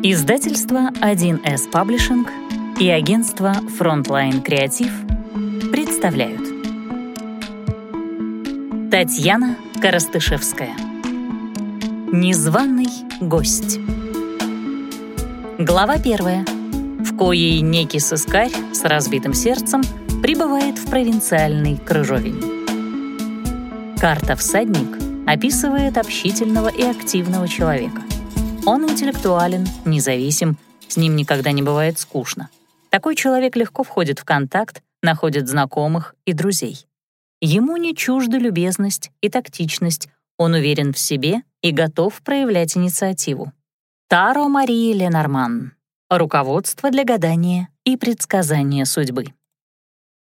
Издательство 1С Паблишинг и агентство Frontline Креатив представляют Татьяна Коростышевская Незваный гость Глава первая, в коей некий сыскарь с разбитым сердцем прибывает в провинциальный Крыжовень. Карта «Всадник» описывает общительного и активного человека. Он интеллектуален, независим, с ним никогда не бывает скучно. Такой человек легко входит в контакт, находит знакомых и друзей. Ему не чужда любезность и тактичность, он уверен в себе и готов проявлять инициативу. Таро Мария Ленорман. Руководство для гадания и предсказания судьбы.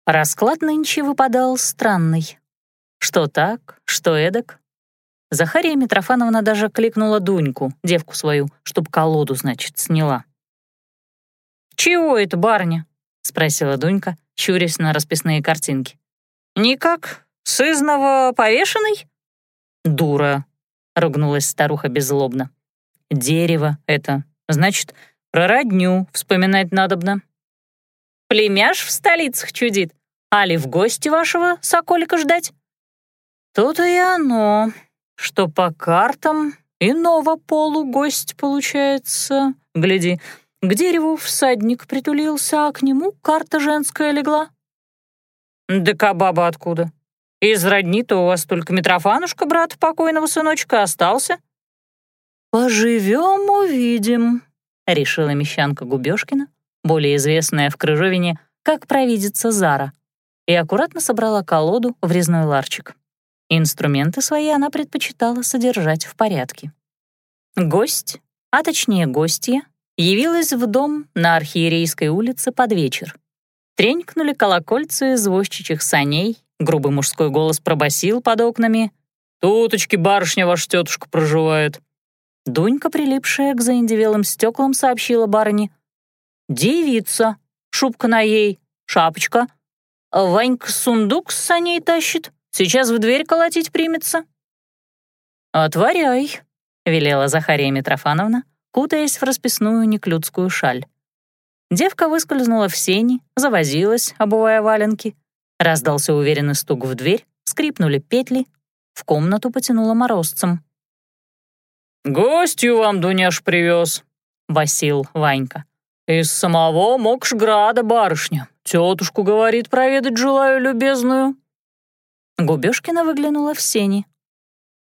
Расклад нынче выпадал странный. Что так, что эдак, Захария Митрофановна даже кликнула Дуньку, девку свою, чтоб колоду, значит, сняла. «Чего это, барыня?» — спросила Дунька, щурясь на расписные картинки. «Никак, сызново повешенный?» «Дура», — ругнулась старуха беззлобно. «Дерево это, значит, про родню вспоминать надобно». «Племяш в столицах чудит, али в гости вашего соколика ждать?» «То-то и оно», что по картам иного полу гость получается. Гляди, к дереву всадник притулился, а к нему карта женская легла. Да баба откуда? Из родни-то у вас только Митрофанушка, брат покойного сыночка, остался. Поживем, увидим, решила мещанка Губёшкина, более известная в Крыжовине как провидица Зара, и аккуратно собрала колоду в резной ларчик. Инструменты свои она предпочитала содержать в порядке. Гость, а точнее гостья, явилась в дом на Архиерейской улице под вечер. Тренькнули колокольцы извозчичьих саней, грубый мужской голос пробасил под окнами. «Туточки барышня ваша тетушка проживает». Дунька, прилипшая к заиндевелым стеклам, сообщила барыне. «Девица, шубка на ей, шапочка. Ванька сундук с саней тащит, Сейчас в дверь колотить примется». «Отворяй», — велела Захария Митрофановна, кутаясь в расписную неклюдскую шаль. Девка выскользнула в сени, завозилась, обувая валенки. Раздался уверенный стук в дверь, скрипнули петли, в комнату потянуло морозцем. «Гостью вам Дуняш привез», — басил Ванька. «Из самого Мокшграда, барышня. Тетушку, говорит, проведать желаю любезную». Губёшкина выглянула в сени.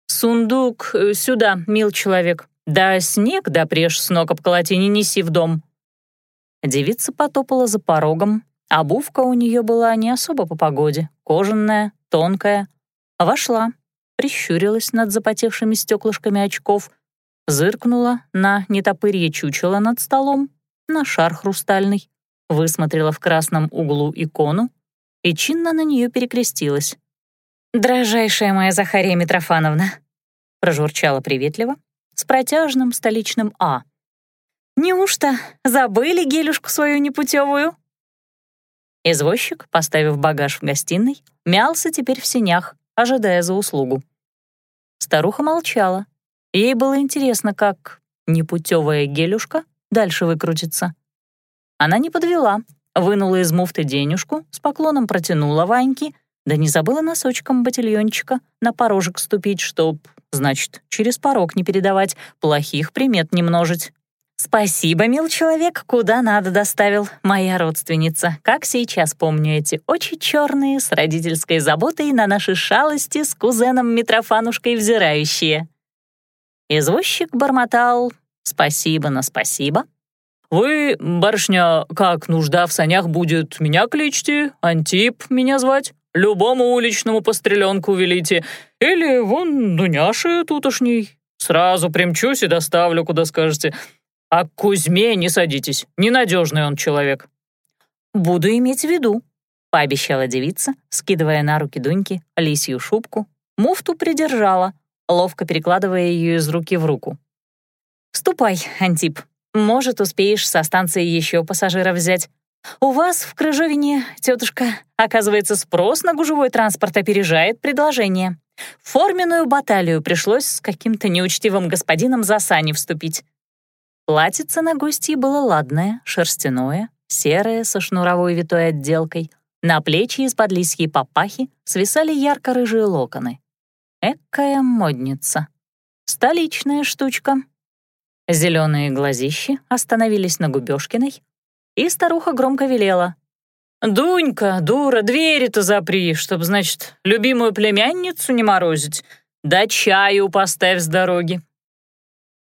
«Сундук э, сюда, мил человек. Да снег да прежь с ног обколоти, не неси в дом». Девица потопала за порогом. Обувка у нее была не особо по погоде, кожаная, тонкая. Вошла, прищурилась над запотевшими стеклышками очков, зыркнула на нетопырье чучело над столом, на шар хрустальный, высмотрела в красном углу икону и чинно на нее перекрестилась. «Дрожайшая моя Захария Митрофановна», — прожурчала приветливо, с протяжным столичным «А». «Неужто забыли гелюшку свою непутевую?» Извозчик, поставив багаж в гостиной, мялся теперь в сенях, ожидая за услугу. Старуха молчала. Ей было интересно, как непутевая гелюшка дальше выкрутится. Она не подвела, вынула из муфты денежку, с поклоном протянула Ваньке — да не забыла носочком ботильончика на порожек ступить, чтоб, значит, через порог не передавать, плохих примет не множить. «Спасибо, мил человек, куда надо доставил, моя родственница. Как сейчас помню эти очи черные с родительской заботой на наши шалости с кузеном Митрофанушкой взирающие». Извозчик бормотал «Спасибо на спасибо». «Вы, барышня, как нужда в санях будет, меня кличьте, Антип меня звать». Любому уличному постреленку велите. Или вон Дуняши тутошней. Сразу примчусь и доставлю, куда скажете. А к Кузьме не садитесь, ненадежный он человек». «Буду иметь в виду», — пообещала девица, скидывая на руки Дуньки лисью шубку. Муфту придержала, ловко перекладывая ее из руки в руку. «Ступай, Антип. Может, успеешь со станции еще пассажиров взять. У вас в Крыжовине, тетушка, оказывается, спрос на гужевой транспорт опережает предложение. Форменную баталию пришлось с каким-то неучтивым господином за сани вступить. Платьице на гостье было ладное, шерстяное, серое со шнуровой витой отделкой. На плечи из-под лисьей папахи свисали ярко-рыжие локоны. Экая модница. Столичная штучка. Зеленые глазищи остановились на Губёшкиной, и старуха громко велела. «Дунька, дура, двери-то запри, чтоб, значит, любимую племянницу не морозить. Да чаю поставь с дороги».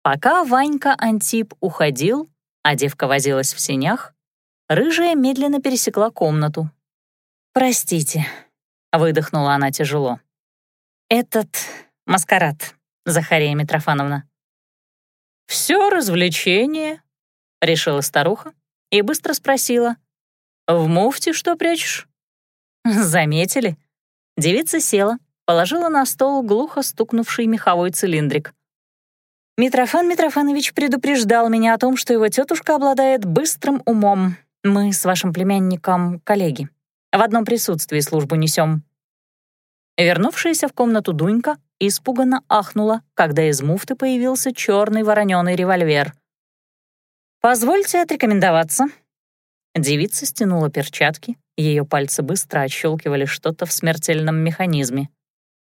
Пока Ванька Антип уходил, а девка возилась в сенях, рыжая медленно пересекла комнату. «Простите», — выдохнула она тяжело. «Этот маскарад, Захария Митрофановна». «Все развлечение», — решила старуха и быстро спросила. «В муфте что прячешь?» «Заметили?» Девица села, положила на стол глухо стукнувший меховой цилиндрик. Митрофан Митрофанович предупреждал меня о том, что его тетушка обладает быстрым умом. Мы с вашим племянником коллеги. В одном присутствии службу несем. Вернувшаяся в комнату Дунька испуганно ахнула, когда из муфты появился черный вороненый револьвер. «Позвольте отрекомендоваться». Девица стянула перчатки, ее пальцы быстро отщелкивали что-то в смертельном механизме.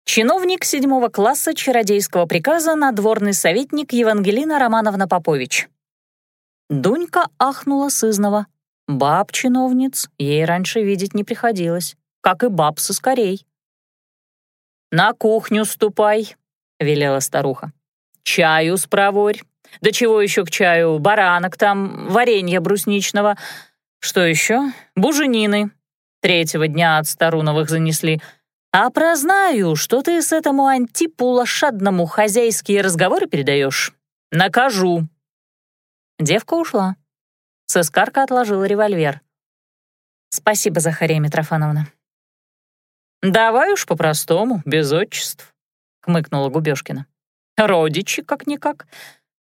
Чиновник седьмого класса чародейского приказа надворный советник Евангелина Романовна Попович. Дунька ахнула сызнова. Баб-чиновниц ей раньше видеть не приходилось, как и баб со скорей. «На кухню ступай», — велела старуха. «Чаю спроворь. Да чего еще к чаю? Баранок там, варенья брусничного. Что еще? Буженины. Третьего дня от Старуновых занесли. А прознаю, что ты с этому антипу лошадному хозяйские разговоры передаешь. Накажу». Девка ушла. Сыскарка отложила револьвер. «Спасибо, Захария Митрофановна». «Давай уж по-простому, без отчеств», — хмыкнула Губёшкина. «Родичи, как-никак.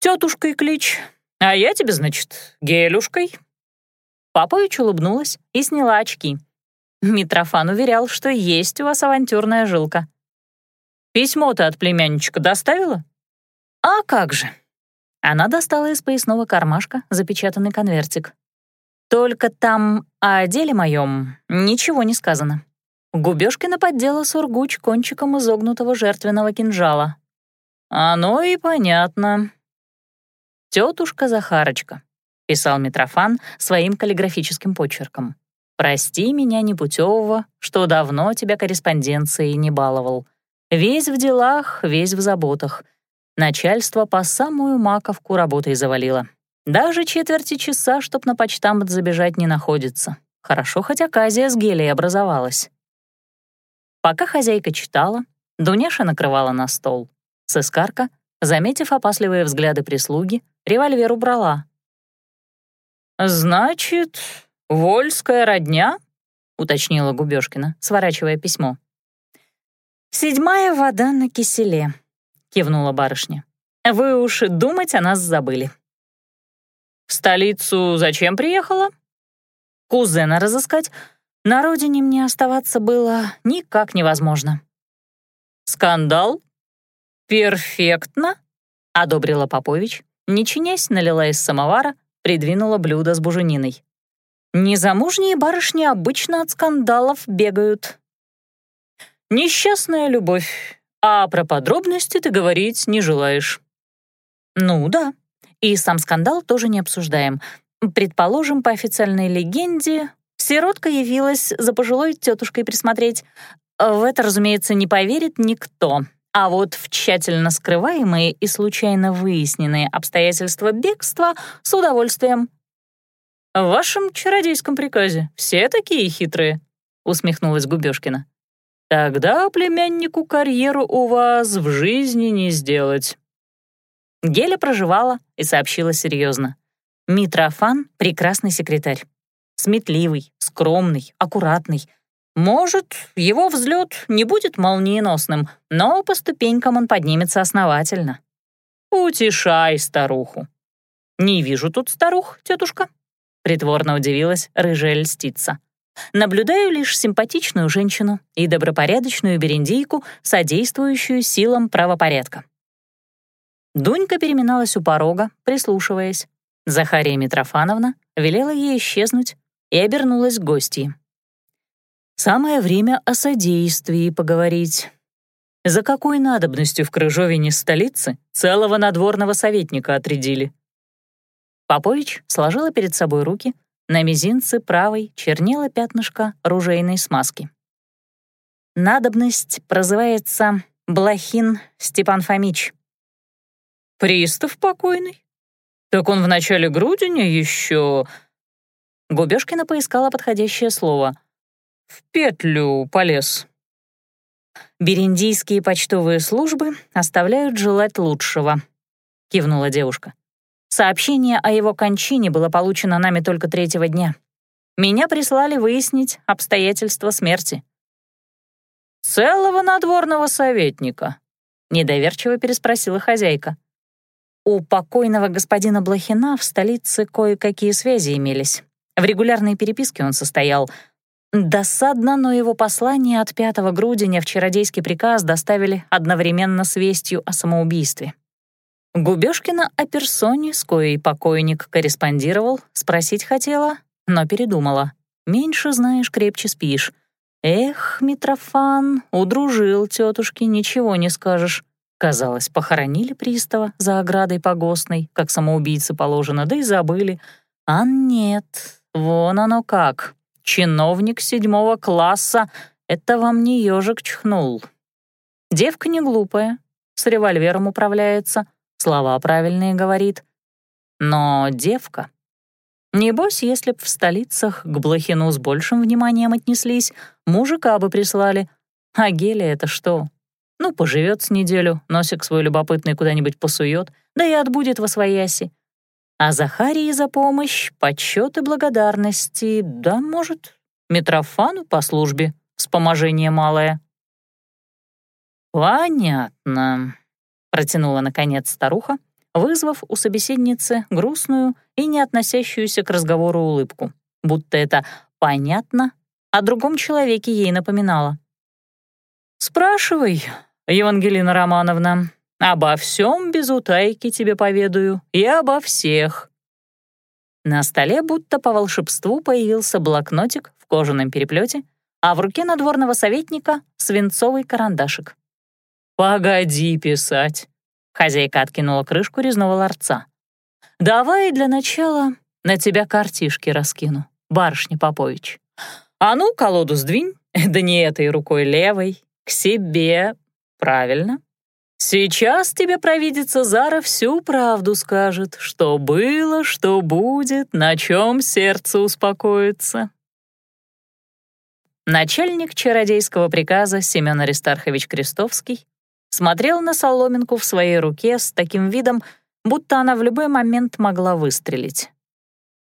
Тетушкой клич. А я тебе, значит, гелюшкой». Попович улыбнулась и сняла очки. Митрофан уверял, что есть у вас авантюрная жилка. «Письмо-то от племянничка доставила?» «А как же!» Она достала из поясного кармашка запечатанный конвертик. «Только там о деле моем ничего не сказано. Губёшкина поддела сургуч кончиком изогнутого жертвенного кинжала. «Оно и понятно». «Тётушка Захарочка», — писал Митрофан своим каллиграфическим почерком. «Прости меня непутевого, что давно тебя корреспонденцией не баловал. Весь в делах, весь в заботах. Начальство по самую маковку работой завалило. Даже четверти часа, чтоб на почтамт забежать, не находится. Хорошо, хоть оказия с гелей образовалась. Пока хозяйка читала, Дуняша накрывала на стол. Сыскарка, заметив опасливые взгляды прислуги, револьвер убрала. «Значит, вольская родня?» — уточнила Губёшкина, сворачивая письмо. «Седьмая вода на киселе», — кивнула барышня. «Вы уж думать о нас забыли». «В столицу зачем приехала?» «Кузена разыскать, на родине мне оставаться было никак невозможно. «Скандал?» «Перфектно», — одобрила Попович, не чинясь, налила из самовара, придвинула блюдо с бужениной. «Незамужние барышни обычно от скандалов бегают». «Несчастная любовь, а про подробности ты говорить не желаешь». «Ну да, и сам скандал тоже не обсуждаем. Предположим, по официальной легенде, Сиротка явилась за пожилой тетушкой присмотреть. В это, разумеется, не поверит никто. А вот в тщательно скрываемые и случайно выясненные обстоятельства бегства с удовольствием. «В вашем чародейском приказе все такие хитрые», — усмехнулась Губёшкина. «Тогда племяннику карьеру у вас в жизни не сделать». Геля проживала и сообщила серьезно. Митрофан — прекрасный секретарь. Сметливый, скромный, аккуратный. Может, его взлет не будет молниеносным, но по ступенькам он поднимется основательно. «Утешай старуху». «Не вижу тут старух, тетушка», — притворно удивилась рыжая льстица. «Наблюдаю лишь симпатичную женщину и добропорядочную берендейку, содействующую силам правопорядка». Дунька переминалась у порога, прислушиваясь. Захария Митрофановна велела ей исчезнуть и обернулась к гостьи. «Самое время о содействии поговорить. За какой надобностью в Крыжовине столицы целого надворного советника отрядили?» Попович сложила перед собой руки, на мизинце правой чернела пятнышко ружейной смазки. Надобность прозывается Блохин Степан Фомич. «Пристав покойный? Так он в начале грудиня еще...» Губёшкина поискала подходящее слово. «В петлю полез». «Бериндийские почтовые службы оставляют желать лучшего», — кивнула девушка. «Сообщение о его кончине было получено нами только третьего дня. Меня прислали выяснить обстоятельства смерти». «Целого надворного советника?» — недоверчиво переспросила хозяйка. У покойного господина Блохина в столице кое-какие связи имелись. В регулярной переписке он состоял. Досадно, но его послание от 5 грудиня в чародейский приказ доставили одновременно с вестью о самоубийстве. Губёшкина о персоне, с коей покойник корреспондировал, спросить хотела, но передумала. «Меньше знаешь, крепче спишь». Эх, Митрофан, удружил тетушки, ничего не скажешь. Казалось, похоронили пристава за оградой погостной, как самоубийцы положено, да и забыли. А нет, вон оно как. Чиновник седьмого класса — это вам не ежик чхнул. Девка не глупая, с револьвером управляется, слова правильные говорит. Но девка... Небось, если б в столицах к Блохину с большим вниманием отнеслись, мужика бы прислали. А Гелия — это что? Ну, поживет с неделю, носик свой любопытный куда-нибудь посует, да и отбудет во свояси. А Захарии за помощь, почет и благодарности, да, может, Митрофану по службе, вспоможение малое. «Понятно», — протянула, наконец, старуха, вызвав у собеседницы грустную и не относящуюся к разговору улыбку, будто это «понятно» о другом человеке ей напоминала. «Спрашивай, Евангелина Романовна, обо всем без утайки тебе поведаю и обо всех». На столе будто по волшебству появился блокнотик в кожаном переплете, а в руке надворного советника — свинцовый карандашик. «Погоди писать», — хозяйка откинула крышку резного ларца. «Давай для начала на тебя картишки раскину, барышня Попович. А ну, колоду сдвинь, да не этой рукой левой, к себе Правильно. Сейчас тебе провидица Зара всю правду скажет, что было, что будет, на чем сердце успокоится. Начальник чародейского приказа Семен Аристархович Крестовский смотрел на соломинку в своей руке с таким видом, будто она в любой момент могла выстрелить.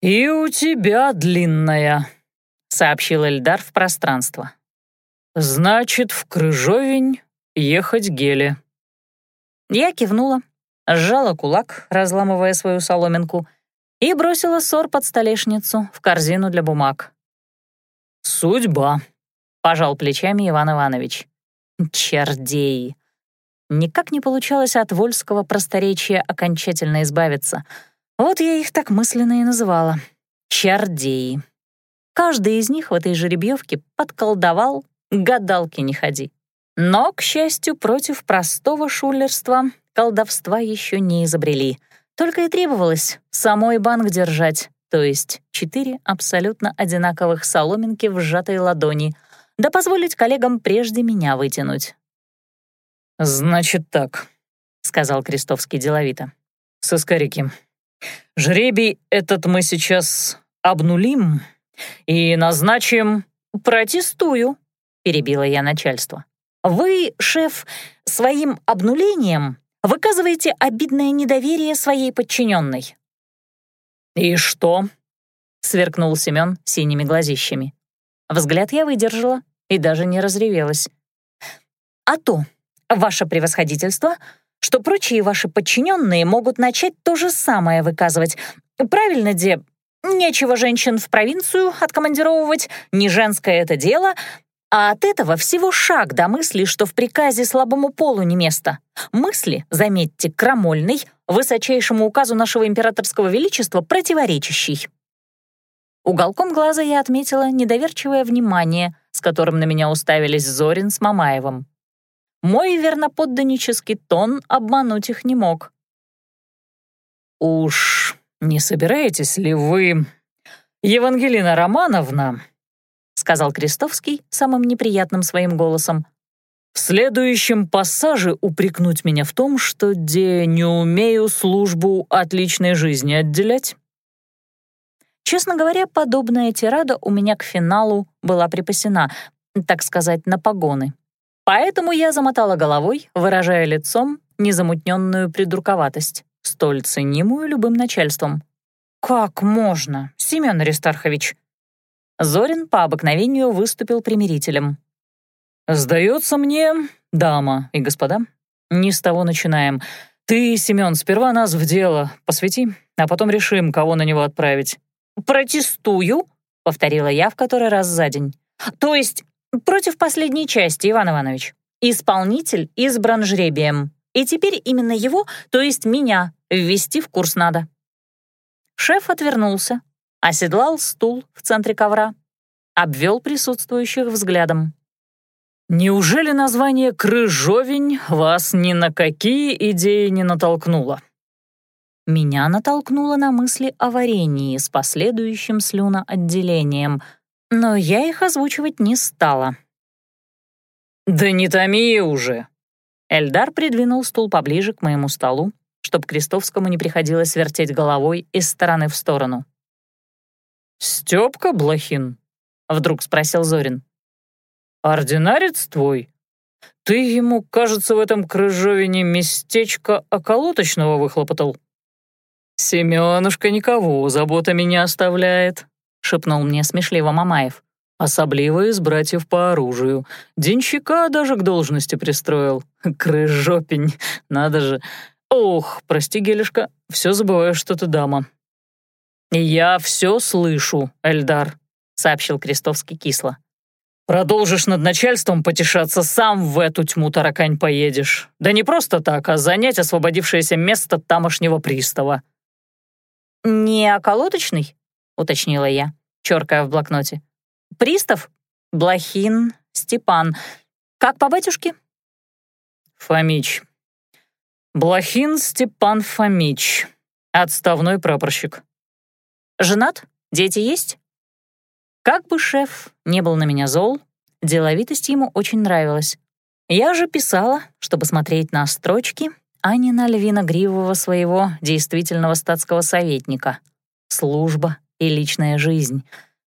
«И у тебя длинная», — сообщил Эльдар в пространство. «Значит, в Крыжовень ехать Геле». Я кивнула, сжала кулак, разламывая свою соломинку, и бросила ссор под столешницу в корзину для бумаг. «Судьба», — пожал плечами Иван Иванович. «Чердей». Никак не получалось от вольского просторечия окончательно избавиться. Вот я их так мысленно и называла. Чердеи. Каждый из них в этой жеребьевке подколдовал, гадалки не ходи. Но, к счастью, против простого шулерства колдовства еще не изобрели. Только и требовалось самой банк держать, то есть четыре абсолютно одинаковых соломинки в сжатой ладони, да позволить коллегам прежде меня вытянуть. «Значит так», — сказал Крестовский деловито. «Соскарики, жребий этот мы сейчас обнулим и назначим...» «Протестую», — перебила я начальство. Вы, шеф, своим обнулением выказываете обидное недоверие своей подчиненной. «И что?» — сверкнул Семен синими глазищами. Взгляд я выдержала и даже не разревелась. «А то, ваше превосходительство, что прочие ваши подчиненные могут начать то же самое выказывать. Правильно, де? Нечего женщин в провинцию откомандировывать, не женское это дело, А от этого всего шаг до мысли, что в приказе слабому полу не место. Мысли, заметьте, крамольный, высочайшему указу нашего императорского величества противоречащий. Уголком глаза я отметила недоверчивое внимание, с которым на меня уставились Зорин с Мамаевым. Мой верноподданнический тон обмануть их не мог. «Уж не собираетесь ли вы, Евангелина Романовна, сказал Крестовский самым неприятным своим голосом. «В следующем пассаже упрекнуть меня в том, что де не умею службу от личной жизни отделять?» Честно говоря, подобная тирада у меня к финалу была припасена, так сказать, на погоны. Поэтому я замотала головой, выражая лицом незамутненную придурковатость, столь ценимую любым начальством. «Как можно, Семен Аристархович?» Зорин по обыкновению выступил примирителем. «Сдается мне, дама и господа, не с того начинаем. Ты, Семен, сперва нас в дело посвяти, а потом решим, кого на него отправить». «Протестую», — повторила я в который раз за день. «То есть против последней части, Иван Иванович. Исполнитель избран жребием. И теперь именно его, то есть меня, ввести в курс надо». Шеф отвернулся, оседлал стул в центре ковра, обвел присутствующих взглядом. «Неужели название «Крыжовень» вас ни на какие идеи не натолкнуло?» Меня натолкнуло на мысли о варенье с последующим слюноотделением, но я их озвучивать не стала. «Да не томи уже!» Эльдар придвинул стул поближе к моему столу, чтобы Крестовскому не приходилось вертеть головой из стороны в сторону. «Стёпка Блохин?» — вдруг спросил Зорин. «Ординарец твой? Ты ему, кажется, в этом крыжовине местечко околоточного выхлопотал?» «Семёнушка никого заботами не оставляет», — шепнул мне смешливо Мамаев. «Особливо из братьев по оружию. Денщика даже к должности пристроил. Крыжопень, надо же. Ох, прости, Гелешка, все забываю, что ты дама. «Я все слышу, Эльдар», — сообщил Крестовский кисло. «Продолжишь над начальством потешаться, сам в эту тьму таракань поедешь. Да не просто так, а занять освободившееся место тамошнего пристава». «Не околоточный?» — уточнила я, черкая в блокноте. «Пристав? Блохин, Степан. Как по батюшке?» «Фомич. Блохин Степан Фомич. Отставной прапорщик», Женат? Дети есть?» Как бы шеф не был на меня зол, деловитость ему очень нравилась. Я же писала, чтобы смотреть на строчки, а не на львино-гривого своего действительного статского советника. Служба и личная жизнь.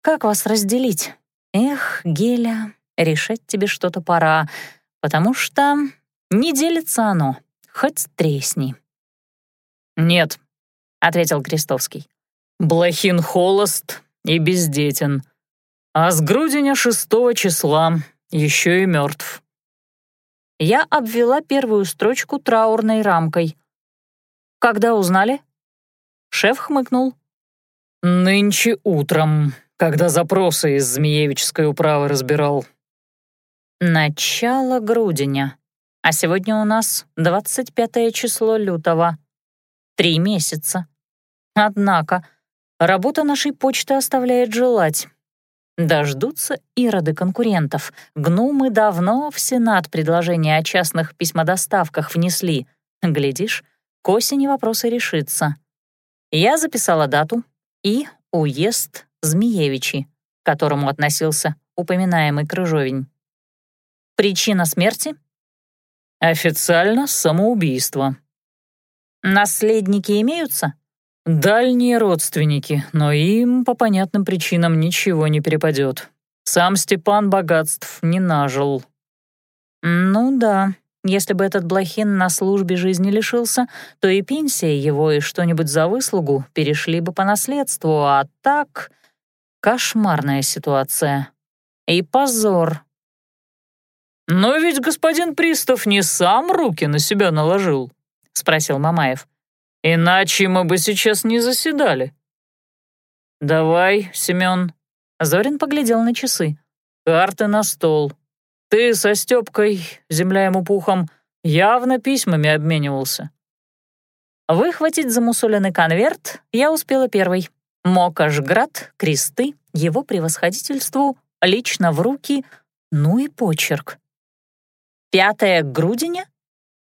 Как вас разделить? Эх, Геля, решать тебе что-то пора, потому что не делится оно, хоть тресни. «Нет», — ответил Крестовский. Блохин холост и бездетен, а с грудиня шестого числа еще и мертв. Я обвела первую строчку траурной рамкой. «Когда узнали?» Шеф хмыкнул. «Нынче утром, когда запросы из Змеевической управы разбирал». «Начало грудиня. А сегодня у нас 25 число лютого. Три месяца. Однако Работа нашей почты оставляет желать. Дождутся ироды конкурентов. Гнумы давно в Сенат предложение о частных письмодоставках внесли. Глядишь, к осени вопросы решится. Я записала дату и уезд Змеевичи, к которому относился упоминаемый Крыжовень. Причина смерти? Официально самоубийство. Наследники имеются? Дальние родственники, но им по понятным причинам ничего не перепадет. Сам Степан богатств не нажил. Ну да, если бы этот Блохин на службе жизни лишился, то и пенсия его, и что-нибудь за выслугу перешли бы по наследству, а так... Кошмарная ситуация. И позор. «Но ведь господин Пристав не сам руки на себя наложил», — спросил Мамаев. Иначе мы бы сейчас не заседали. Давай, Семен. Зорин поглядел на часы. карты на стол. Ты со Стёпкой, земля ему пухом, явно письмами обменивался». Выхватить замусоленный конверт я успела первой. Мокашград, кресты, его превосходительству, лично в руки, ну и почерк. Пятое к грудине?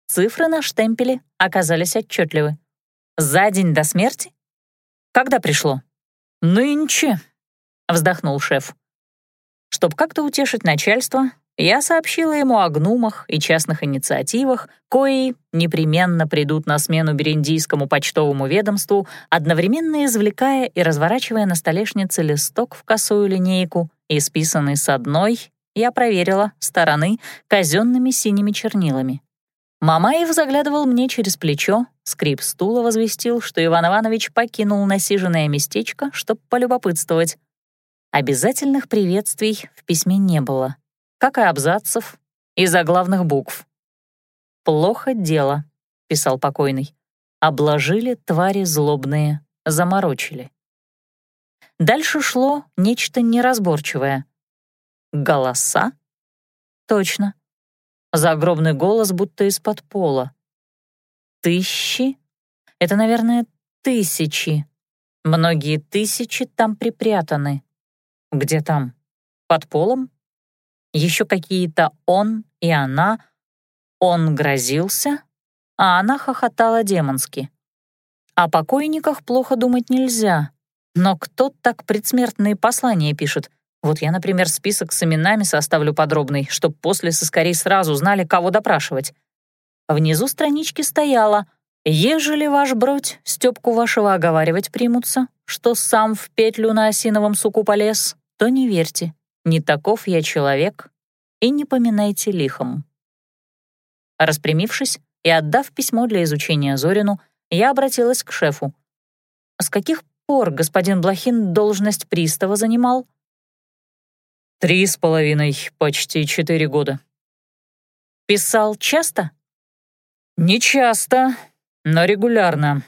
Цифры на штемпеле оказались отчетливы. За день до смерти? Когда пришло? Нынче, вздохнул шеф. Чтоб как-то утешить начальство, я сообщила ему о гнумах и частных инициативах, кои непременно придут на смену бериндийскому почтовому ведомству, одновременно извлекая и разворачивая на столешнице листок в косую линейку, исписанный с одной, я проверила, стороны казенными синими чернилами. Мамаев заглядывал мне через плечо, скрип стула возвестил, что Иван Иванович покинул насиженное местечко, чтобы полюбопытствовать. Обязательных приветствий в письме не было как и абзацев, и заглавных букв. «Плохо дело», — писал покойный. «Обложили твари злобные, заморочили». Дальше шло нечто неразборчивое. Голоса? Точно. Загробный голос будто из-под пола. Тысячи? Это, наверное, тысячи. Многие тысячи там припрятаны. Где там? Под полом? еще какие-то «он» и «она». Он грозился, а она хохотала демонски. О покойниках плохо думать нельзя. Но кто так предсмертные послания пишет? Вот я, например, список с именами составлю подробный, чтоб после соскорей сразу знали, кого допрашивать. Внизу странички стояло «Ежели ваш бродь Стёпку вашего оговаривать примутся, что сам в петлю на осиновом суку полез, то не верьте, не таков я человек, и не поминайте лихом». Распрямившись и отдав письмо для изучения Зорину, я обратилась к шефу. «С каких пор господин Блохин должность пристава занимал?» «Три с половиной, почти четыре года». «Писал часто?» «Не часто, но регулярно.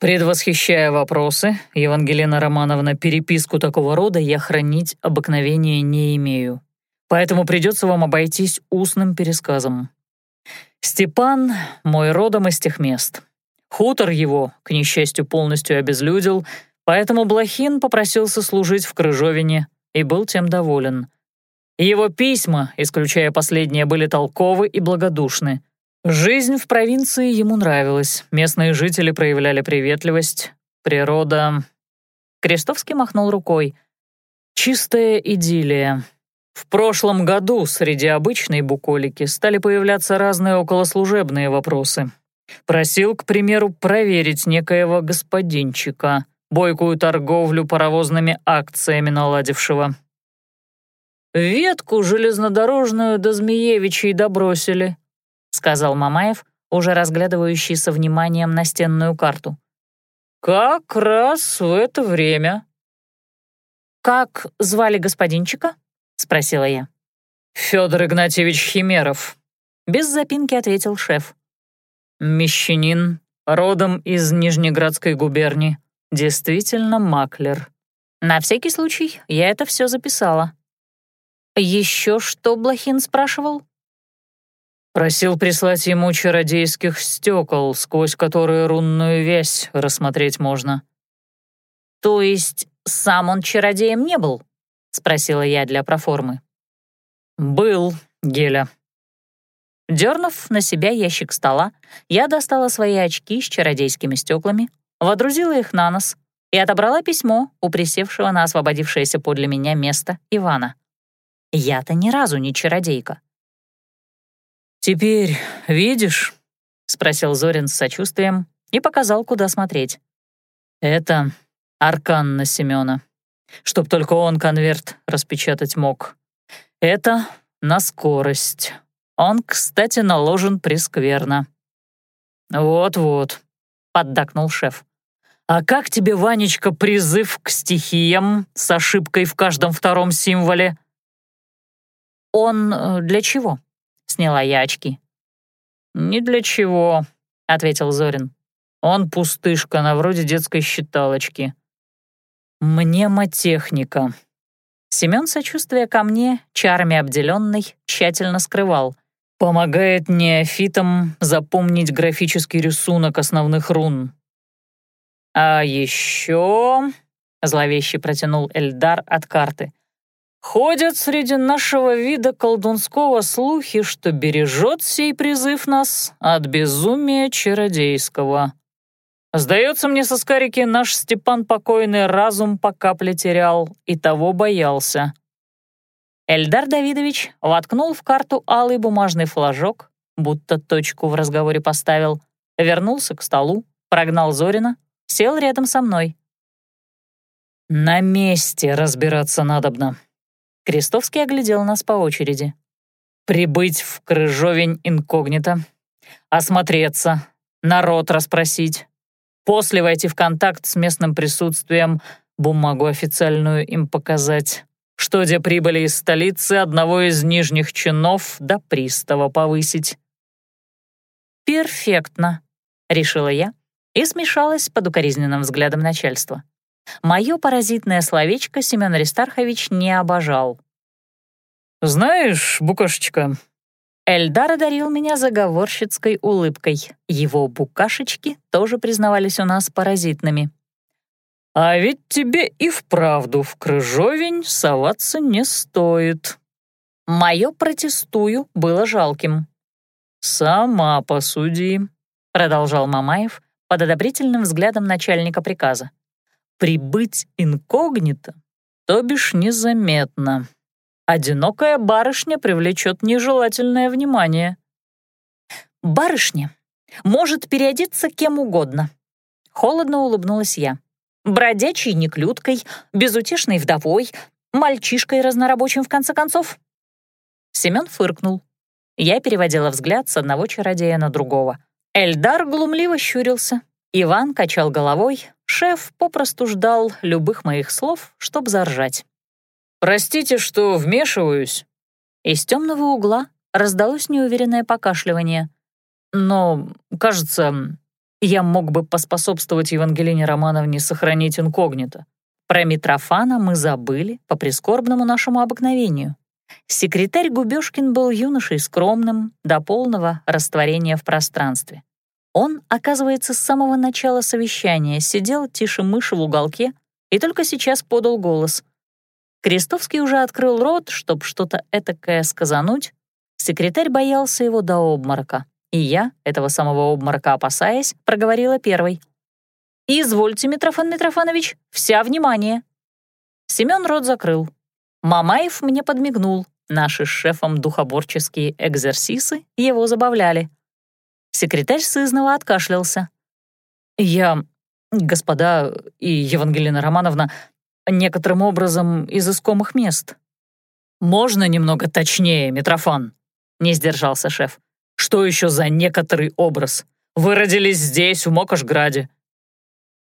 Предвосхищая вопросы, Евангелина Романовна, переписку такого рода я хранить обыкновения не имею. Поэтому придется вам обойтись устным пересказом. Степан — мой родом из тех мест. Хутор его, к несчастью, полностью обезлюдил, поэтому Блохин попросился служить в Крыжовине и был тем доволен. Его письма, исключая последние, были толковы и благодушны — Жизнь в провинции ему нравилась, местные жители проявляли приветливость, природа... Крестовский махнул рукой. Чистая идиллия. В прошлом году среди обычной буколики стали появляться разные околослужебные вопросы. Просил, к примеру, проверить некоего господинчика, бойкую торговлю паровозными акциями наладившего. Ветку железнодорожную до Змеевичей добросили, сказал Мамаев, уже разглядывающий со вниманием настенную карту. «Как раз в это время». «Как звали господинчика?» — спросила я. «Федор Игнатьевич Химеров», — без запинки ответил шеф. «Мещанин, родом из Нижнеградской губернии, действительно маклер». На всякий случай я это все записала. «Еще что Блохин спрашивал?» Просил прислать ему чародейских стекол, сквозь которые рунную вязь рассмотреть можно. «То есть сам он чародеем не был?» — спросила я для проформы. «Был, Геля». Дернув на себя ящик стола, я достала свои очки с чародейскими стеклами, водрузила их на нос и отобрала письмо у присевшего на освободившееся подле меня место Ивана. Я-то ни разу не чародейка. «Теперь видишь?» — спросил Зорин с сочувствием и показал, куда смотреть. «Это аркан на Семёна. Чтоб только он конверт распечатать мог. Это на скорость. Он, кстати, наложен прескверно». «Вот-вот», — поддакнул шеф. «А как тебе, Ванечка, призыв к стихиям с ошибкой в каждом втором символе?» «Он э, для чего?» Сняла я очки. «Ни для чего», — ответил Зорин. «Он пустышка, на вроде детской считалочки». «Мнемотехника. Семён сочувствие ко мне, чарами обделенный, тщательно скрывал. «Помогает неофитам запомнить графический рисунок основных рун». «А еще...» — зловеще протянул Эльдар от карты. «Ходят среди нашего вида колдунского слухи, что бережет сей призыв нас от безумия чародейского». Сдается мне, соскарики, наш Степан покойный разум по капле терял и того боялся. Эльдар Давидович воткнул в карту алый бумажный флажок, будто точку в разговоре поставил, вернулся к столу, прогнал Зорина, сел рядом со мной. «На месте разбираться надобно». Крестовский оглядел нас по очереди. «Прибыть в Крыжовень инкогнито, осмотреться, народ расспросить, После войти в контакт с местным присутствием, бумагу официальную им показать, что где прибыли из столицы одного из нижних чинов до пристава повысить. «Перфектно», — решила я и смешалась под укоризненным взглядом начальства. Мое паразитное словечко Семен Аристархович не обожал. «Знаешь, Букашечка, Эльдар одарил меня заговорщицкой улыбкой. Его букашечки тоже признавались у нас паразитными. «А ведь тебе и вправду в крыжовень соваться не стоит». Мое «протестую» было жалким. «Сама посуди», — продолжал Мамаев под одобрительным взглядом начальника приказа. «Прибыть инкогнито, то бишь незаметно, одинокая барышня привлечет нежелательное внимание. «Барышня может переодеться кем угодно», — холодно улыбнулась я. «Бродячей неклюдкой, безутешной вдовой, мальчишкой разнорабочим в конце концов». Семён фыркнул. Я переводила взгляд с одного чародея на другого. Эльдар глумливо щурился. Иван качал головой. Шеф попросту ждал любых моих слов, чтоб заржать. «Простите, что вмешиваюсь». Из темного угла раздалось неуверенное покашливание. «Но, кажется, я мог бы поспособствовать Евангелине Романовне сохранить инкогнито. Про Митрофана мы забыли по прискорбному нашему обыкновению. Секретарь Губёшкин был юношей скромным до полного растворения в пространстве. Он, оказывается, с самого начала совещания сидел тише мыши в уголке и только сейчас подал голос. Крестовский уже открыл рот, чтобы что-то этакое сказануть. Секретарь боялся его до обморока, и я, этого самого обморока опасаясь, проговорила первой. «Извольте, Митрофан Митрофанович, вся внимание!» Семён рот закрыл. Мамаев мне подмигнул. Наши с шефом духоборческие экзерсисы его забавляли. Секретарь сызново откашлялся. «Я, господа и Евангелина Романовна, некоторым образом из искомых мест. «Можно немного точнее, Митрофан?» — не сдержался шеф. «Что еще за некоторый образ? Вы родились здесь, в Мокошграде».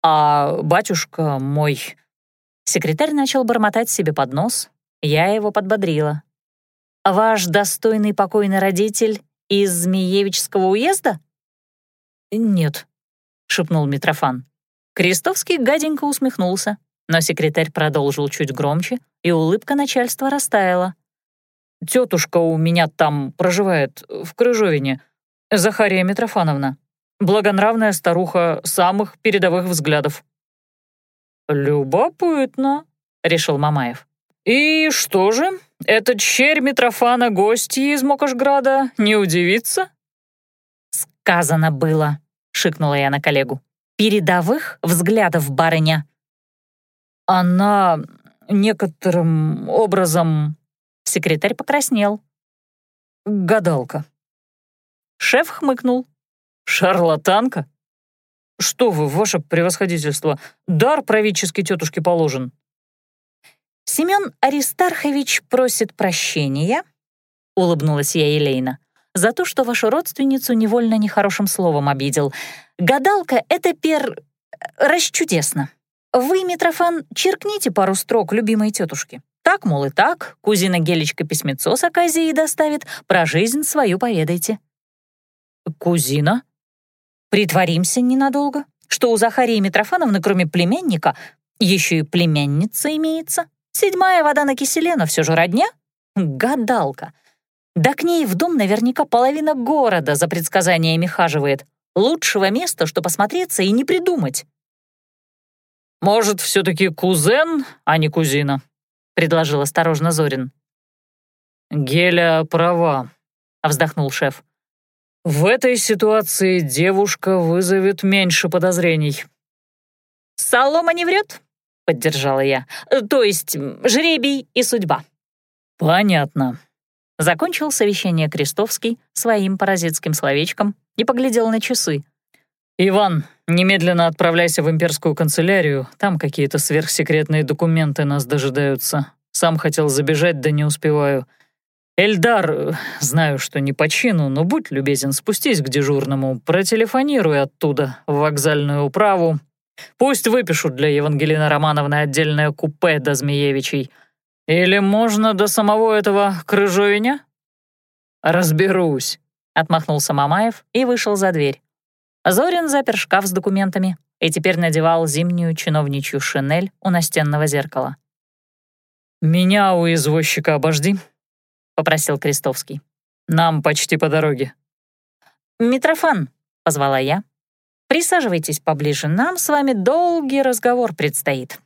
«А батюшка мой...» Секретарь начал бормотать себе под нос. Я его подбодрила. «Ваш достойный покойный родитель из Змеевичского уезда?» «Нет», — шепнул Митрофан. Крестовский гаденько усмехнулся. Но секретарь продолжил чуть громче, и улыбка начальства растаяла. «Тетушка у меня там проживает, в Крыжовине, Захария Митрофановна. Благонравная старуха самых передовых взглядов». «Любопытно», — решил Мамаев. «И что же, этот черь Митрофана гостья из Мокошграда не удивится?» «Сказано было», — шикнула я на коллегу. «Передовых взглядов, барыня». Она некоторым образом... Секретарь покраснел. Гадалка. Шеф хмыкнул. Шарлатанка? Что вы, ваше превосходительство, дар правительской тетушке положен. Семен Аристархович просит прощения, улыбнулась я Елейна, за то, что вашу родственницу невольно нехорошим словом обидел. Гадалка — это пер... расчудесно. Вы, Митрофан, черкните пару строк любимой тетушки. Так, мол, и так, кузина Гелечка письмецо с оказией доставит, про жизнь свою поведайте. Кузина? Притворимся ненадолго, что у Захарии Митрофановны, кроме племянника, еще и племянница имеется, Седьмая вода на киселе, но все же родня. Гадалка. Да к ней в дом наверняка половина города за предсказаниями хаживает. Лучшего места, что посмотреться и не придумать. «Может, все-таки кузен, а не кузина?» — предложил осторожно Зорин. «Геля права», — вздохнул шеф. «В этой ситуации девушка вызовет меньше подозрений». «Солома не врет?» — поддержала я. «То есть жребий и судьба». «Понятно». Закончил совещание Крестовский своим паразитским словечком и поглядел на часы. «Иван, немедленно отправляйся в имперскую канцелярию, там какие-то сверхсекретные документы нас дожидаются. Сам хотел забежать, да не успеваю. Эльдар, знаю, что не по чину, но будь любезен, спустись к дежурному, протелефонируй оттуда в вокзальную управу. Пусть выпишут для Евангелины Романовны отдельное купе до Змеевичей. Или можно до самого этого Крыжовиня?» «Разберусь», — отмахнулся Мамаев и вышел за дверь. Зорин запер шкаф с документами и теперь надевал зимнюю чиновничью шинель у настенного зеркала. «Меня у извозчика обожди», — попросил Крестовский. «Нам почти по дороге». «Митрофан», — позвала я. «Присаживайтесь поближе, нам с вами долгий разговор предстоит».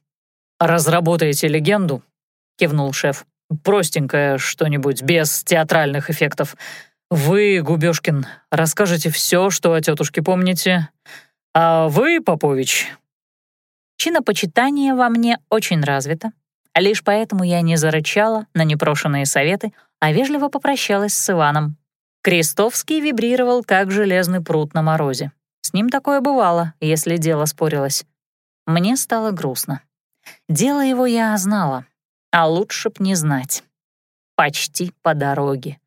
«Разработайте легенду», — кивнул шеф. «Простенькое что-нибудь, без театральных эффектов. Вы, Губёшкин, расскажете все, что о тетушке помните. А вы, Попович...» Чинопочитание во мне очень развито. Лишь поэтому я не зарычала на непрошенные советы, а вежливо попрощалась с Иваном. Крестовский вибрировал, как железный пруд на морозе. С ним такое бывало, если дело спорилось. Мне стало грустно. Дело его я знала, а лучше б не знать. Почти по дороге.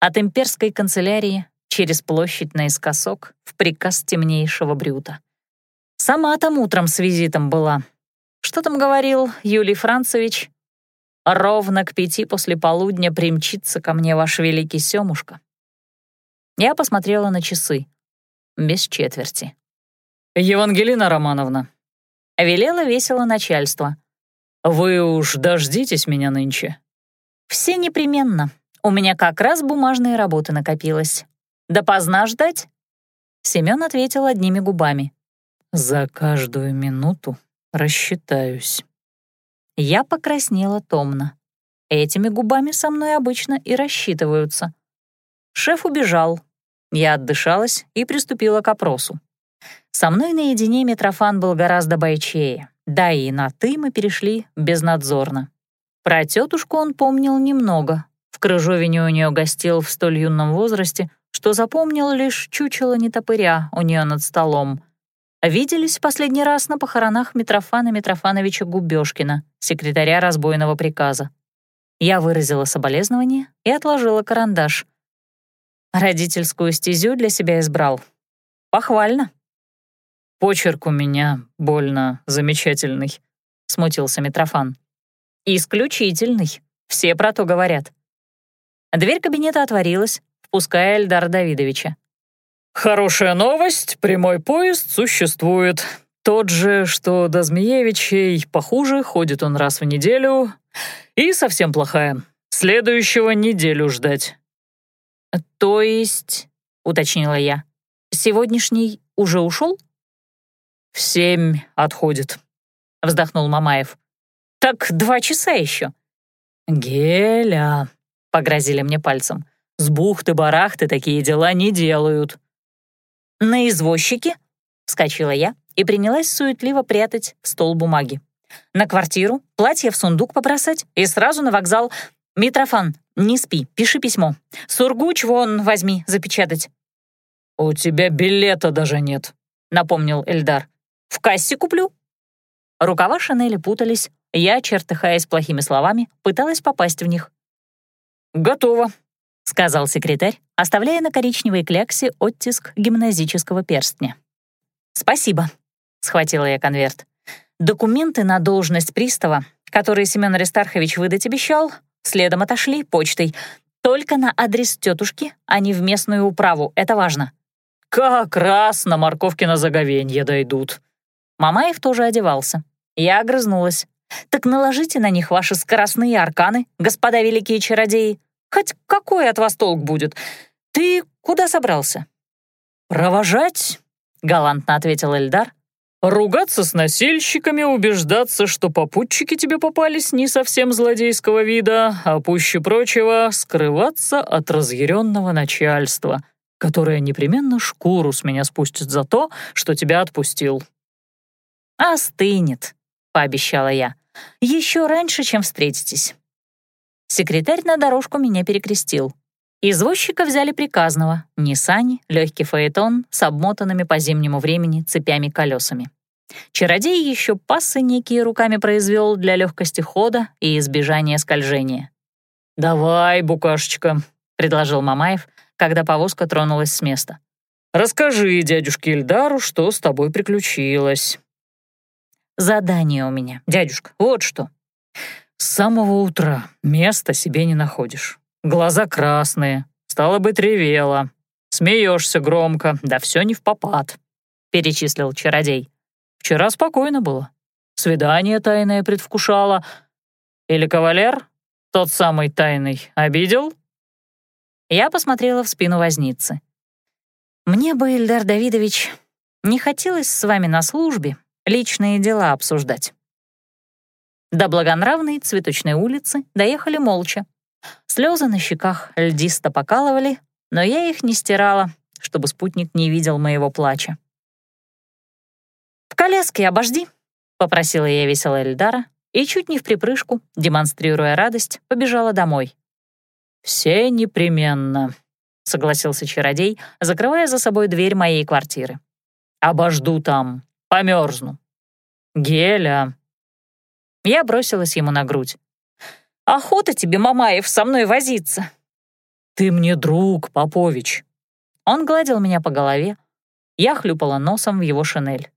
От имперской канцелярии через площадь наискосок в приказ темнейшего Брюта. Сама там утром с визитом была. Что там говорил Юлий Францевич? Ровно к пяти после полудня примчится ко мне ваш великий Сёмушка. Я посмотрела на часы. Без четверти. «Евангелина Романовна», — велела весело начальство. «Вы уж дождитесь меня нынче». «Все непременно», у меня как раз бумажные работы накопилось. Допоздна ждать?» Семён ответил одними губами. «За каждую минуту рассчитаюсь». Я покраснела томно. Этими губами со мной обычно и рассчитываются. Шеф убежал. Я отдышалась и приступила к опросу. Со мной наедине Митрофан был гораздо бойчее. Да и на «ты» мы перешли безнадзорно. Про тетушку он помнил немного, в Крыжовине у нее гостил в столь юном возрасте, что запомнил лишь чучело нетопыря у нее над столом. Виделись последний раз на похоронах Митрофана Митрофановича Губёшкина, секретаря разбойного приказа. Я выразила соболезнование и отложила карандаш. Родительскую стезю для себя избрал. Похвально. «Почерк у меня больно замечательный», — смутился Митрофан. «Исключительный. Все про то говорят». Дверь кабинета отворилась, впуская Эльдара Давидовича. «Хорошая новость, прямой поезд существует. Тот же, что до Змеевичей, похуже, ходит он раз в неделю. И совсем плохая. Следующего неделю ждать». «То есть», — уточнила я, — «сегодняшний уже ушел?» «В семь отходит», — вздохнул Мамаев. «Так два часа еще». «Геля», — погрозили мне пальцем. «С бухты-барахты такие дела не делают». «На извозчике?» — вскочила я и принялась суетливо прятать в стол бумаги. «На квартиру, платье в сундук побросать и сразу на вокзал. Митрофан, не спи, пиши письмо. Сургуч вон возьми, запечатать». «У тебя билета даже нет», — напомнил Эльдар. «В кассе куплю». Рукава Шинели путались, я, чертыхаясь плохими словами, пыталась попасть в них. «Готово», — сказал секретарь, оставляя на коричневой кляксе оттиск гимназического перстня. «Спасибо», — схватила я конверт. «Документы на должность пристава, которые Семен Аристархович выдать обещал, следом отошли почтой. Только на адрес тетушки, а не в местную управу, это важно». «Как раз на морковки на заговенье дойдут». Мамаев тоже одевался. Я огрызнулась. Так наложите на них ваши скоростные арканы, господа великие чародеи. Хоть какой от вас толк будет? Ты куда собрался?» «Провожать», — галантно ответил Эльдар. «Ругаться с носильщиками, убеждаться, что попутчики тебе попались не совсем злодейского вида, а пуще прочего скрываться от разъяренного начальства, которое непременно шкуру с меня спустит за то, что тебя отпустил». «Остынет», — пообещала я, — «еще раньше, чем встретитесь». Секретарь на дорожку меня перекрестил. Извозчика взяли приказного — Ниссани, легкий фаэтон с обмотанными по зимнему времени цепями-колесами. Чародей еще пассы некие руками произвел для легкости хода и избежания скольжения. «Давай, букашечка», — предложил Мамаев, когда повозка тронулась с места. «Расскажи дядюшке Ильдару, что с тобой приключилось». «Задание у меня, дядюшка, вот что», с самого утра места себе не находишь. Глаза красные, стало быть, ревела. Смеешься громко, да все не в попад», — перечислил чародей. «Вчера спокойно было. Свидание тайное предвкушала. Или кавалер, тот самый тайный, обидел?» Я посмотрела в спину возницы. «Мне бы, Ильдар Давидович, не хотелось с вами на службе личные дела обсуждать. До благонравной цветочной улицы доехали молча. Слезы на щеках льдисто покалывали, но я их не стирала, чтобы спутник не видел моего плача. «В коляске обожди», — попросила я весело Эльдара, и чуть не в припрыжку, демонстрируя радость, побежала домой. «Все непременно», — согласился чародей, закрывая за собой дверь моей квартиры. «Обожду там, померзну. Геля, я бросилась ему на грудь. «Охота тебе, Мамаев, со мной возиться!» «Ты мне друг, Попович!» Он гладил меня по голове. Я хлюпала носом в его шинель.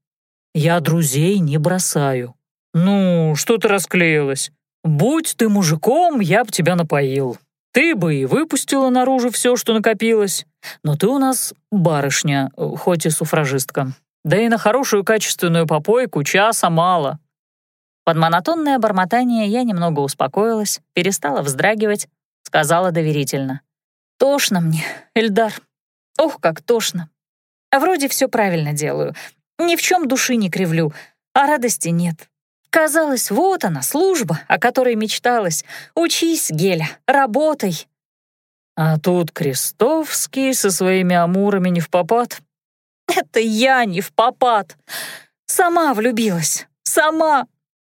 «Я друзей не бросаю». «Ну, что ты расклеилась? Будь ты мужиком, я б тебя напоил. Ты бы и выпустила наружу все, что накопилось. Но ты у нас барышня, хоть и суфражистка. Да и на хорошую качественную попойку часа мало. Под монотонное бормотание я немного успокоилась, перестала вздрагивать, сказала доверительно. «Тошно мне, Эльдар. Ох, как тошно. А вроде все правильно делаю. Ни в чем души не кривлю, а радости нет. Казалось, вот она, служба, о которой мечталась. Учись, Геля, работай». А тут Крестовский со своими амурами не в попад. «Это я не в попад. Сама влюбилась. Сама.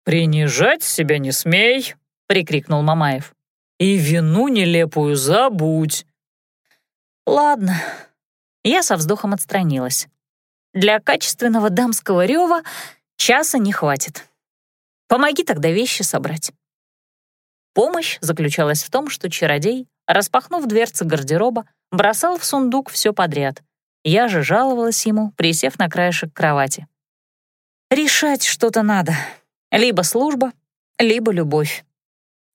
«Принижать себя не смей!» — прикрикнул Мамаев. «И вину нелепую забудь!» «Ладно». Я со вздохом отстранилась. «Для качественного дамского рева часа не хватит. Помоги тогда вещи собрать». Помощь заключалась в том, что чародей, распахнув дверцы гардероба, бросал в сундук все подряд. Я же жаловалась ему, присев на краешек кровати. «Решать что-то надо», либо служба, либо любовь.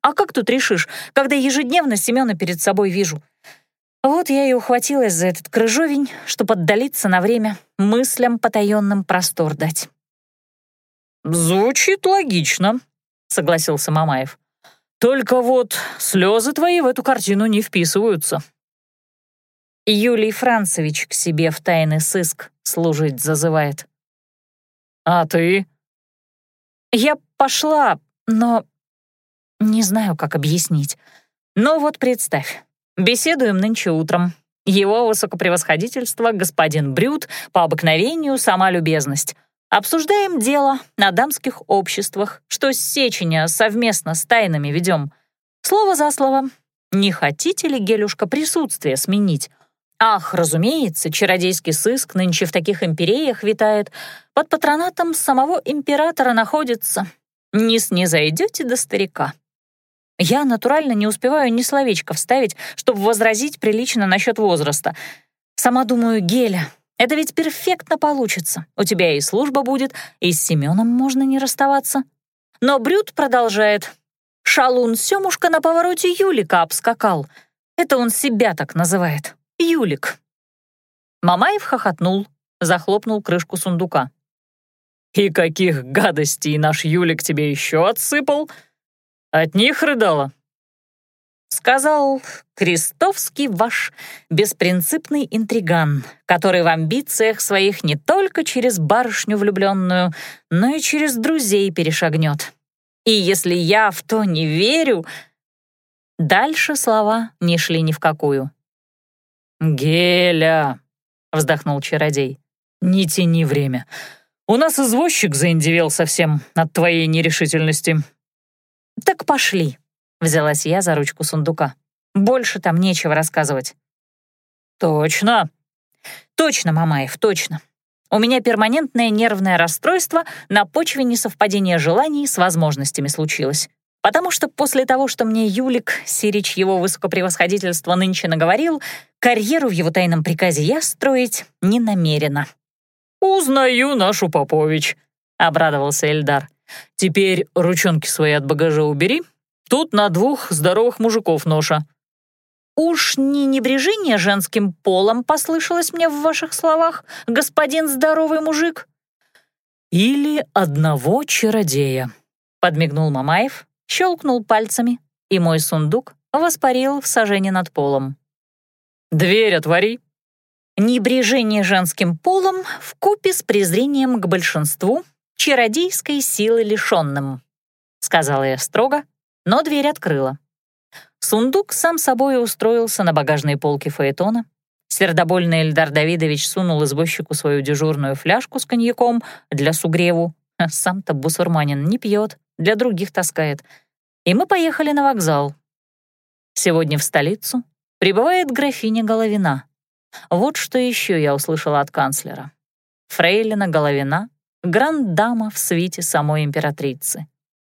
А как тут решишь, когда ежедневно Семёна перед собой вижу? Вот я и ухватилась за этот крыжовень, чтобы отдалиться на время, мыслям потаённым простор дать. «Звучит логично», — согласился Мамаев. «Только вот слезы твои в эту картину не вписываются». Юлий Францевич к себе в тайный сыск служить зазывает. «А ты?» Я пошла, но... Не знаю, как объяснить. Но вот представь, беседуем нынче утром. Его высокопревосходительство, господин Брюд, по обыкновению сама любезность. Обсуждаем дело на дамских обществах, что с Сеченя совместно с тайнами ведем. Слово за слово. Не хотите ли, Гелюшка, присутствие сменить? Ах, разумеется, чародейский сыск нынче в таких империях витает. Под патронатом самого императора находится. Не снизойдете до старика. Я натурально не успеваю ни словечко вставить, чтобы возразить прилично насчет возраста. Сама думаю, Геля, это ведь перфектно получится. У тебя и служба будет, и с Семеном можно не расставаться. Но Брюд продолжает. Шалун Семушка на повороте Юлика обскакал. Это он себя так называет. Юлик». Мамаев хохотнул, захлопнул крышку сундука. И каких гадостей наш Юлик тебе еще отсыпал? От них рыдала?» Сказал Крестовский ваш беспринципный интриган, который в амбициях своих не только через барышню влюбленную, но и через друзей перешагнет. И если я в то не верю... Дальше слова не шли ни в какую. «Геля!» — вздохнул чародей. «Не тяни время. У нас извозчик заиндивел совсем от твоей нерешительности». «Так пошли», — взялась я за ручку сундука. «Больше там нечего рассказывать». «Точно?» «Точно, Мамаев, точно. У меня перманентное нервное расстройство на почве несовпадения желаний с возможностями случилось. Потому что после того, что мне Юлик, Сирич его высокопревосходительство нынче наговорил, карьеру в его тайном приказе я строить не намерена. «Узнаю нашу Попович», — обрадовался Эльдар. «Теперь ручонки свои от багажа убери. Тут на двух здоровых мужиков ноша». «Уж не небрежение женским полом послышалось мне в ваших словах, господин здоровый мужик?» «Или одного чародея», — подмигнул Мамаев, щелкнул пальцами, и мой сундук воспарил в сажене над полом. «Дверь отвори!» Небрежение женским полом в купе с презрением к большинству чародейской силы лишенным, сказала я строго, но дверь открыла. Сундук сам собой устроился на багажной полке фаэтона. Сердобольный Эльдар Давидович сунул извозчику свою дежурную фляжку с коньяком для сугреву. Сам-то бусурманин не пьет, для других таскает. И мы поехали на вокзал. Сегодня в столицу прибывает графиня Головина. Вот что еще я услышала от канцлера. Фрейлина Головина — гранд-дама в свите самой императрицы.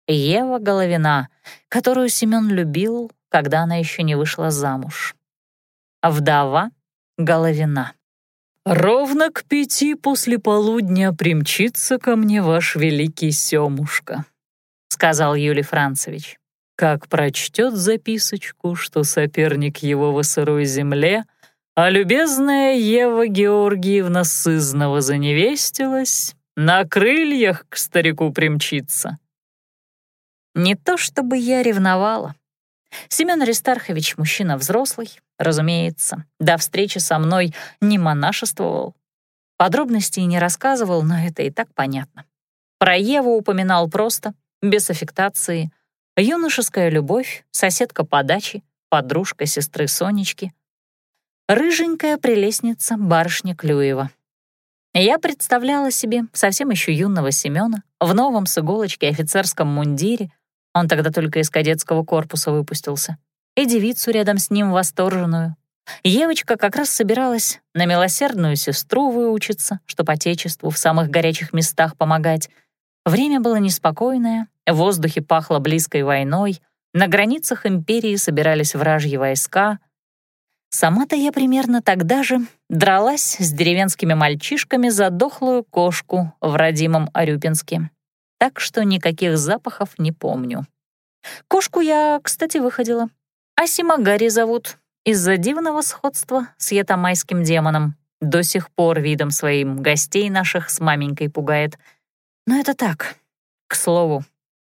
Ева Головина, которую Семен любил, когда она еще не вышла замуж. Вдова Головина. «Ровно к пяти после полудня примчится ко мне ваш великий Семушка», — сказал Юлий Францевич. «Как прочтет записочку, что соперник его во сырой земле — а любезная Ева Георгиевна сызнова заневестилась, на крыльях к старику примчится. Не то чтобы я ревновала. Семен Аристархович мужчина взрослый, разумеется, до встречи со мной не монашествовал. Подробностей не рассказывал, но это и так понятно. Про Еву упоминал просто, без аффектации. Юношеская любовь, соседка по даче, подружка сестры Сонечки, рыженькая прелестница барышня Клюева. Я представляла себе совсем еще юного Семена в новом с иголочки офицерском мундире, он тогда только из кадетского корпуса выпустился, и девицу рядом с ним восторженную. Евочка как раз собиралась на милосердную сестру выучиться, чтоб отечеству в самых горячих местах помогать. Время было неспокойное, в воздухе пахло близкой войной, на границах империи собирались вражьи войска — Сама-то я примерно тогда же дралась с деревенскими мальчишками за дохлую кошку в родимом Арюпинске. Так что никаких запахов не помню. Кошку я, кстати, выходила. Асимагари зовут, из-за дивного сходства с ятамайским демоном. До сих пор видом своим гостей наших с маменькой пугает. Но это так, к слову.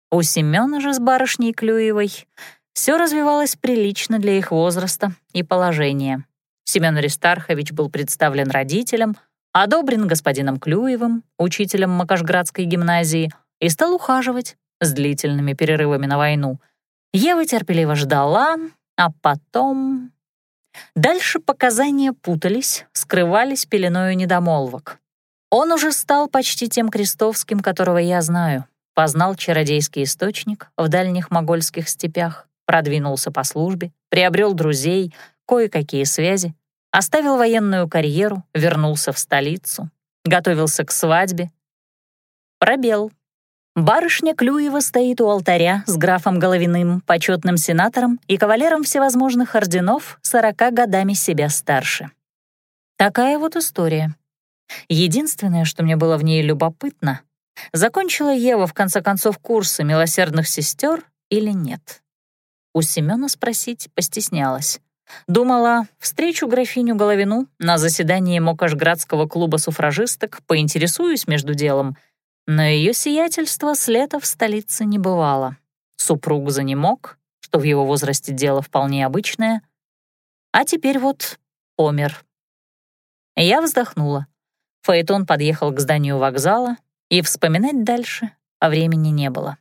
У Семёна же с барышней Клюевой все развивалось прилично для их возраста и положения. Семен Аристархович был представлен родителям, одобрен господином Клюевым, учителем Макашградской гимназии, и стал ухаживать с длительными перерывами на войну. Ева терпеливо ждала, а потом... Дальше показания путались, скрывались пеленою недомолвок. Он уже стал почти тем крестовским, которого я знаю. Познал чародейский источник в дальних могольских степях, продвинулся по службе, приобрел друзей, кое-какие связи, оставил военную карьеру, вернулся в столицу, готовился к свадьбе. Пробел. Барышня Клюева стоит у алтаря с графом Головиным, почетным сенатором и кавалером всевозможных орденов, сорока годами себя старше. Такая вот история. Единственное, что мне было в ней любопытно, закончила Ева в конце концов курсы милосердных сестер или нет. У Семёна спросить постеснялась. Думала, встречу графиню Головину на заседании Мокошградского клуба суфражисток, поинтересуюсь между делом. Но ее сиятельство с лета в столице не бывало. Супруг занемог, что в его возрасте дело вполне обычное, а теперь вот помер. Я вздохнула. Фаэтон подъехал к зданию вокзала, и вспоминать дальше а времени не было.